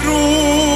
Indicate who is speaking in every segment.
Speaker 1: کروں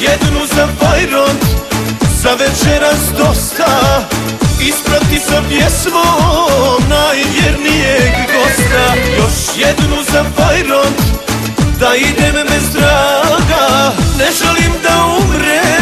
Speaker 1: یہ دنو سا پائی رائی دینا مساغا نشلیم داؤ ریم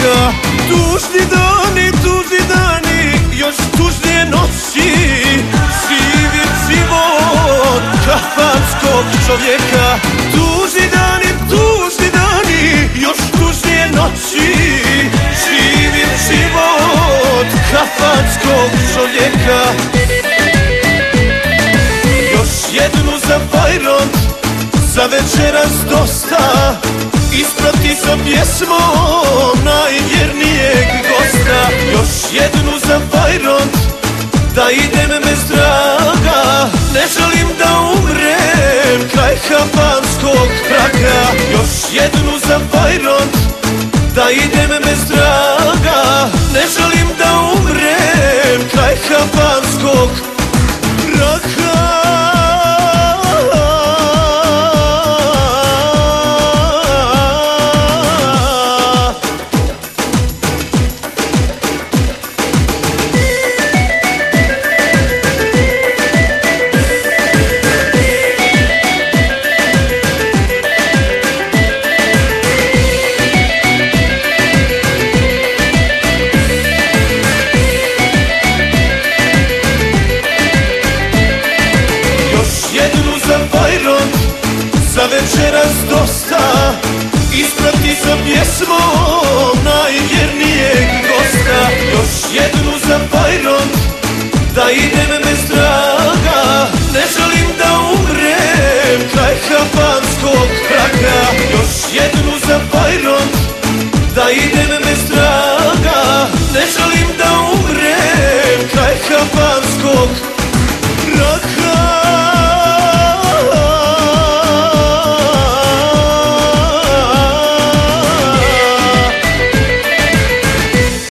Speaker 1: انی سانی یش کھی شری و شیو خاص تھوشا تو یشی ناشی شری و شیو خوشی مس را گلیم دم رینسم پائر مسرا گاسلیم دم jesmo najvjernijeg gosta Još jednu za Bajron da idem bez draga Ne želim da umrem kraj hrvatskog kraka Još jednu za Bajron da idem